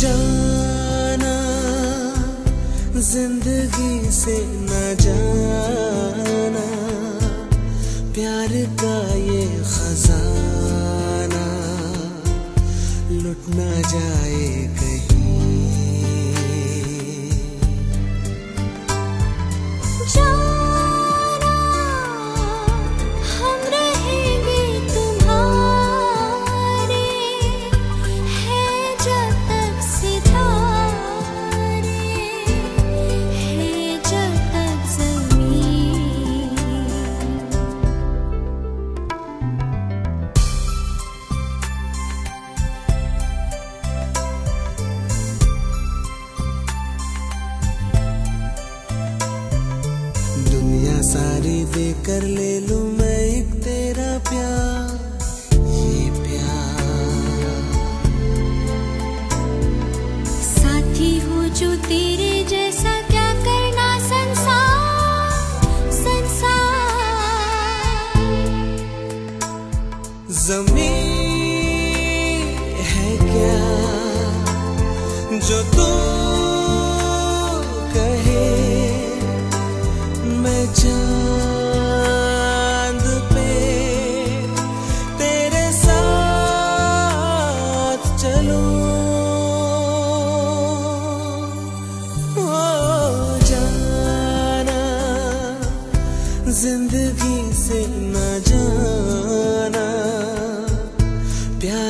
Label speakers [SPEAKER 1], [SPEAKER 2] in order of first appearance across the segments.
[SPEAKER 1] जाना ज़िंदगी से न जाना प्यार का ये खजाना लुट ना जाए कहीं। कर ले लूँ मैं।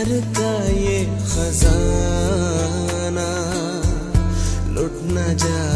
[SPEAKER 1] घर का ये खजाना लुट न जा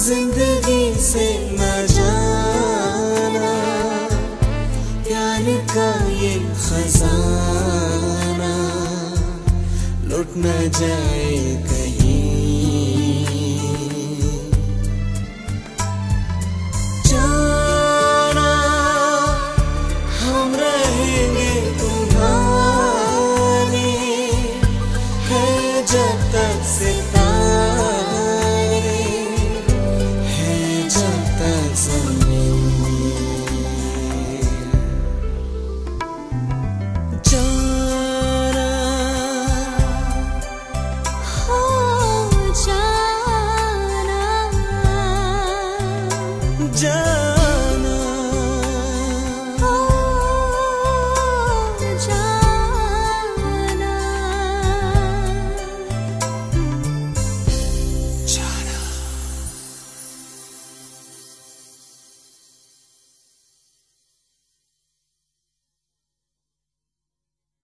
[SPEAKER 1] ज़िंदगी से न जाना। प्यार का ये खजाना। लुट न जाए